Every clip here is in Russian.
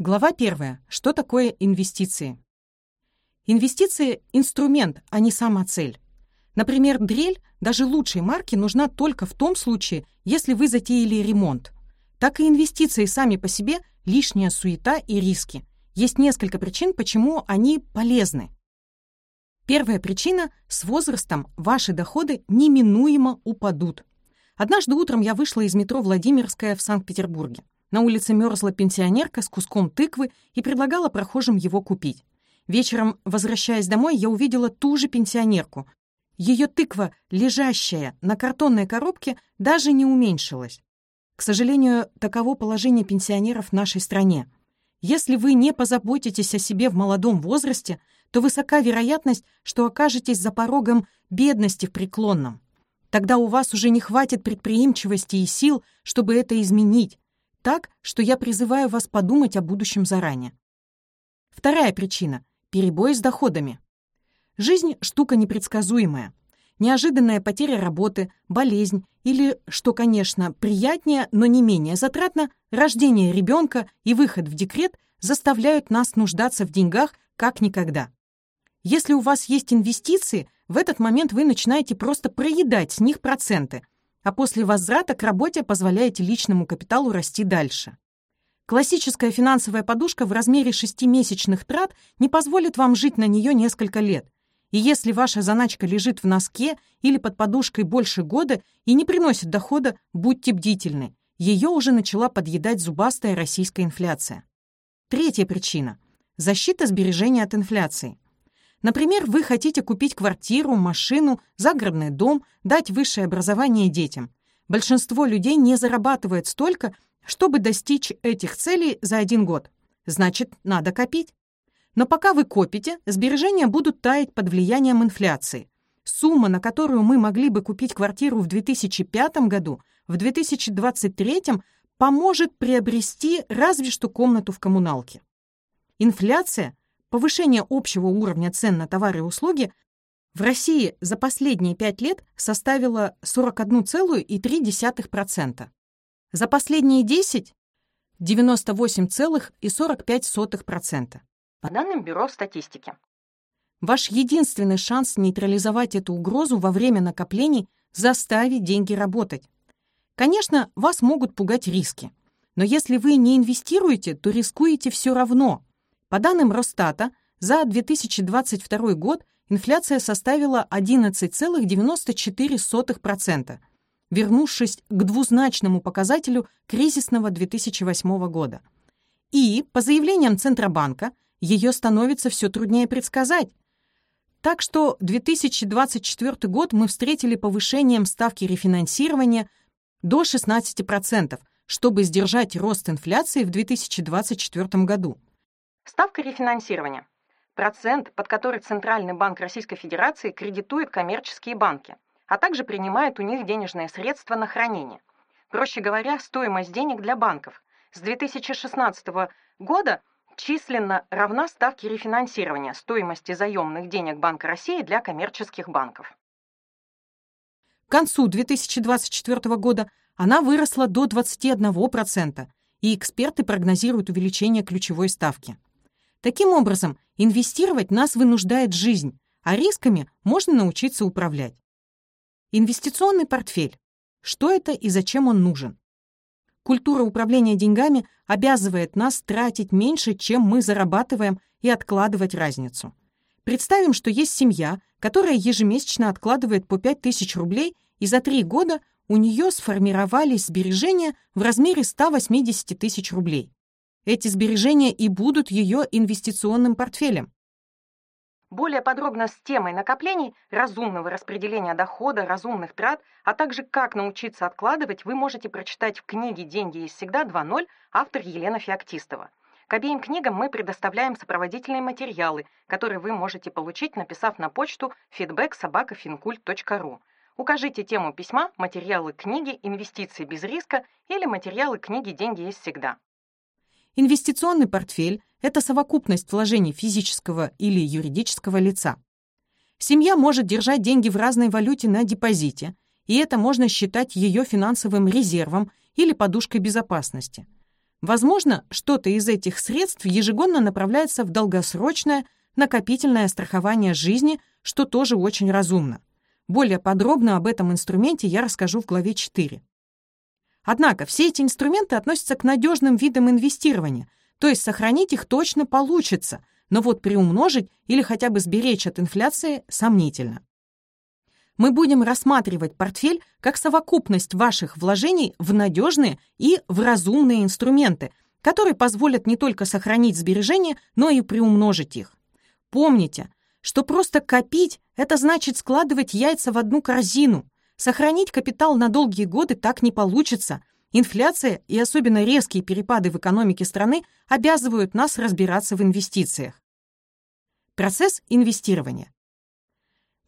Глава первая. Что такое инвестиции? Инвестиции – инструмент, а не сама цель. Например, дрель даже лучшей марки нужна только в том случае, если вы затеяли ремонт. Так и инвестиции сами по себе – лишняя суета и риски. Есть несколько причин, почему они полезны. Первая причина – с возрастом ваши доходы неминуемо упадут. Однажды утром я вышла из метро Владимирская в Санкт-Петербурге. На улице мерзла пенсионерка с куском тыквы и предлагала прохожим его купить. Вечером, возвращаясь домой, я увидела ту же пенсионерку. Ее тыква, лежащая на картонной коробке, даже не уменьшилась. К сожалению, таково положение пенсионеров в нашей стране. Если вы не позаботитесь о себе в молодом возрасте, то высока вероятность, что окажетесь за порогом бедности в преклонном. Тогда у вас уже не хватит предприимчивости и сил, чтобы это изменить, так, что я призываю вас подумать о будущем заранее. Вторая причина – перебои с доходами. Жизнь – штука непредсказуемая. Неожиданная потеря работы, болезнь или, что, конечно, приятнее, но не менее затратно, рождение ребенка и выход в декрет заставляют нас нуждаться в деньгах как никогда. Если у вас есть инвестиции, в этот момент вы начинаете просто проедать с них проценты – а после возврата к работе позволяете личному капиталу расти дальше. Классическая финансовая подушка в размере шестимесячных трат не позволит вам жить на нее несколько лет. И если ваша заначка лежит в носке или под подушкой больше года и не приносит дохода, будьте бдительны. Ее уже начала подъедать зубастая российская инфляция. Третья причина – защита сбережения от инфляции. Например, вы хотите купить квартиру, машину, загородный дом, дать высшее образование детям. Большинство людей не зарабатывает столько, чтобы достичь этих целей за один год. Значит, надо копить. Но пока вы копите, сбережения будут таять под влиянием инфляции. Сумма, на которую мы могли бы купить квартиру в 2005 году, в 2023 поможет приобрести разве что комнату в коммуналке. Инфляция повышение общего уровня цен на товары и услуги в России за последние пять лет составило 41,3%. За последние 10 – 98,45%. По данным Бюро статистики. Ваш единственный шанс нейтрализовать эту угрозу во время накоплений – заставить деньги работать. Конечно, вас могут пугать риски. Но если вы не инвестируете, то рискуете все равно. По данным Росстата, за 2022 год инфляция составила 11,94%, вернувшись к двузначному показателю кризисного 2008 года. И, по заявлениям Центробанка, ее становится все труднее предсказать. Так что 2024 год мы встретили повышением ставки рефинансирования до 16%, чтобы сдержать рост инфляции в 2024 году. Ставка рефинансирования. Процент, под который Центральный банк Российской Федерации кредитует коммерческие банки, а также принимает у них денежные средства на хранение. Проще говоря, стоимость денег для банков с 2016 года численно равна ставке рефинансирования стоимости заемных денег Банка России для коммерческих банков. К концу 2024 года она выросла до 21%, и эксперты прогнозируют увеличение ключевой ставки. Таким образом, инвестировать нас вынуждает жизнь, а рисками можно научиться управлять. Инвестиционный портфель. Что это и зачем он нужен? Культура управления деньгами обязывает нас тратить меньше, чем мы зарабатываем, и откладывать разницу. Представим, что есть семья, которая ежемесячно откладывает по 5000 рублей, и за три года у нее сформировались сбережения в размере 180 тысяч рублей. Эти сбережения и будут ее инвестиционным портфелем. Более подробно с темой накоплений, разумного распределения дохода, разумных трат, а также как научиться откладывать, вы можете прочитать в книге «Деньги есть всегда 2.0» автор Елена Феоктистова. К обеим книгам мы предоставляем сопроводительные материалы, которые вы можете получить, написав на почту feedback Укажите тему письма, материалы книги «Инвестиции без риска» или материалы книги «Деньги есть всегда». Инвестиционный портфель – это совокупность вложений физического или юридического лица. Семья может держать деньги в разной валюте на депозите, и это можно считать ее финансовым резервом или подушкой безопасности. Возможно, что-то из этих средств ежегодно направляется в долгосрочное накопительное страхование жизни, что тоже очень разумно. Более подробно об этом инструменте я расскажу в главе 4. Однако все эти инструменты относятся к надежным видам инвестирования, то есть сохранить их точно получится, но вот приумножить или хотя бы сберечь от инфляции сомнительно. Мы будем рассматривать портфель как совокупность ваших вложений в надежные и в разумные инструменты, которые позволят не только сохранить сбережения, но и приумножить их. Помните, что просто копить – это значит складывать яйца в одну корзину. Сохранить капитал на долгие годы так не получится. Инфляция и особенно резкие перепады в экономике страны обязывают нас разбираться в инвестициях. Процесс инвестирования.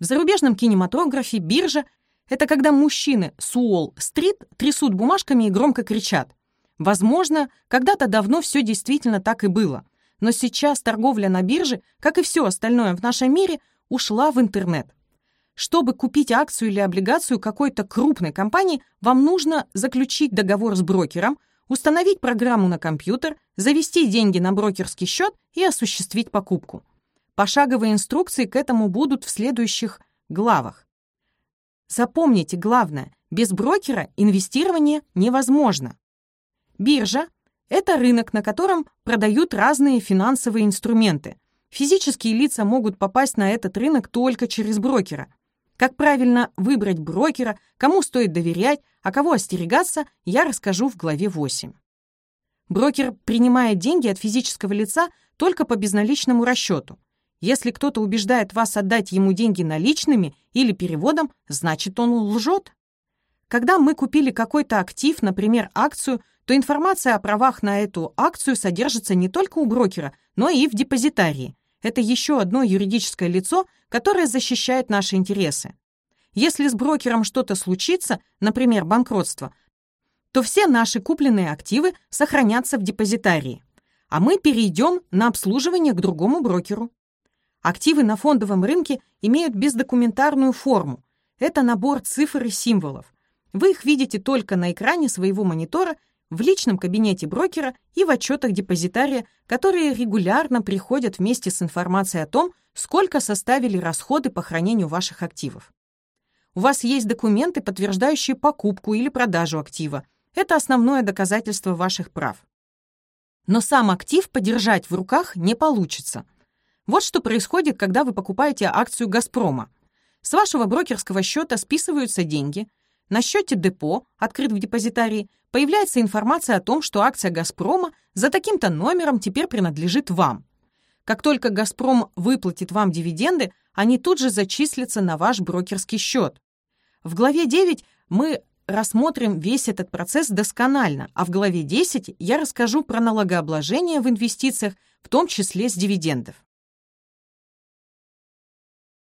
В зарубежном кинематографе биржа – это когда мужчины с Уолл-стрит трясут бумажками и громко кричат. Возможно, когда-то давно все действительно так и было – но сейчас торговля на бирже, как и все остальное в нашем мире, ушла в интернет. Чтобы купить акцию или облигацию какой-то крупной компании, вам нужно заключить договор с брокером, установить программу на компьютер, завести деньги на брокерский счет и осуществить покупку. Пошаговые инструкции к этому будут в следующих главах. Запомните главное, без брокера инвестирование невозможно. Биржа это рынок, на котором продают разные финансовые инструменты. Физические лица могут попасть на этот рынок только через брокера. Как правильно выбрать брокера, кому стоит доверять, а кого остерегаться, я расскажу в главе 8. Брокер принимает деньги от физического лица только по безналичному расчету. Если кто-то убеждает вас отдать ему деньги наличными или переводом, значит он лжет. Когда мы купили какой-то актив, например, акцию, то информация о правах на эту акцию содержится не только у брокера, но и в депозитарии. Это еще одно юридическое лицо, которое защищает наши интересы. Если с брокером что-то случится, например, банкротство, то все наши купленные активы сохранятся в депозитарии, а мы перейдем на обслуживание к другому брокеру. Активы на фондовом рынке имеют бездокументарную форму. Это набор цифр и символов. Вы их видите только на экране своего монитора, в личном кабинете брокера и в отчетах депозитария, которые регулярно приходят вместе с информацией о том, сколько составили расходы по хранению ваших активов. У вас есть документы, подтверждающие покупку или продажу актива. Это основное доказательство ваших прав. Но сам актив подержать в руках не получится. Вот что происходит, когда вы покупаете акцию «Газпрома». С вашего брокерского счета списываются деньги – на счете депо, открыт в депозитарии, появляется информация о том, что акция «Газпрома» за таким-то номером теперь принадлежит вам. Как только «Газпром» выплатит вам дивиденды, они тут же зачислятся на ваш брокерский счет. В главе 9 мы рассмотрим весь этот процесс досконально, а в главе 10 я расскажу про налогообложение в инвестициях, в том числе с дивидендов.